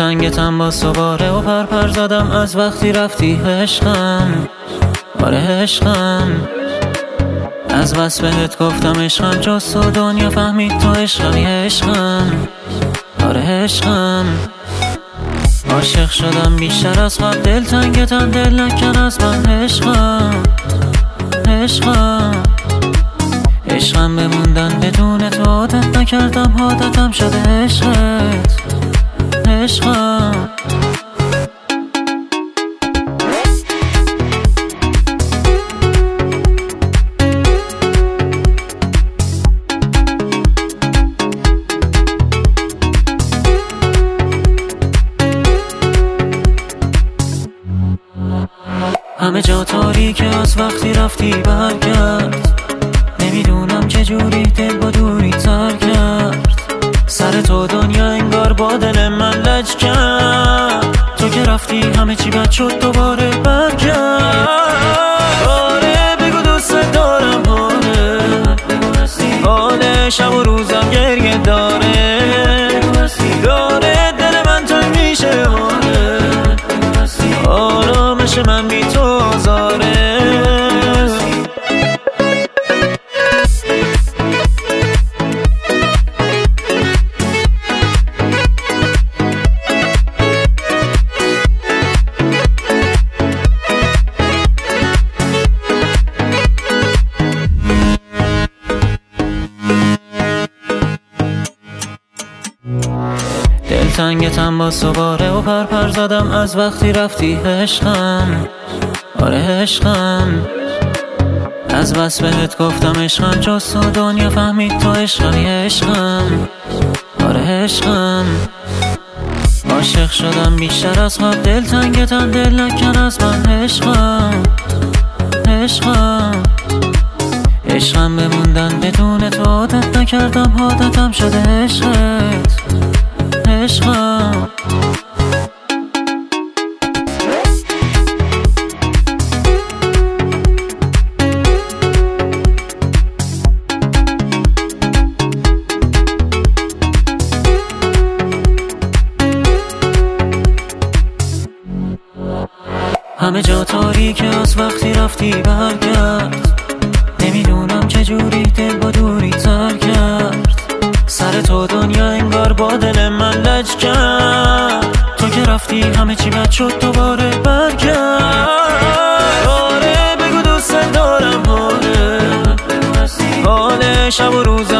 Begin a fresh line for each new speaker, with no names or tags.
دلتنگتم با سواره و پرپر زدم. از وقتی رفتی عشقم آره عشقم. از بس بهت گفتم عشقم. جز تو دنیا فهمید تو عشقمی عشقم. آره عشقم. عاشق شدم بیشتر از قبل دلتنگتم دل نکن از من. عشقم عشقم. عشقم بموندن بدون تو عادت نکردم. عادتم شده عشقت. عشقم همه جا تاریک از وقتی رفتی برگرد. نمی‌دونم چجوری دل با دوری تر کرد. سر تو رفتی همه چی بد شد دوباره برگرد دلتنگتم با سواره و پرپر زدم از وقتی رفتی عشقم. آره عشقم. از بس بهت گفتم عشقم جز تو دنیا فهمید تو عشقمی عشقم. آره عشقم. عاشق شدم بیشتر از قبل دلتنگتم دل نکن از من. عشقم عشقم. عشقم بموندن بدون تو عادت نکردم عادتم شده عشقت. عشقم. همه جا تاریک از وقتی رفتی برگرد. نمی‌دونم چجوری دل با دوری تر کرد. سر تو دنیا انگار با دل من لج کرد. تو که رفتی همه چی بد شد دوباره برگرد. آره بگو دوست دارم آره. حال شب و روزم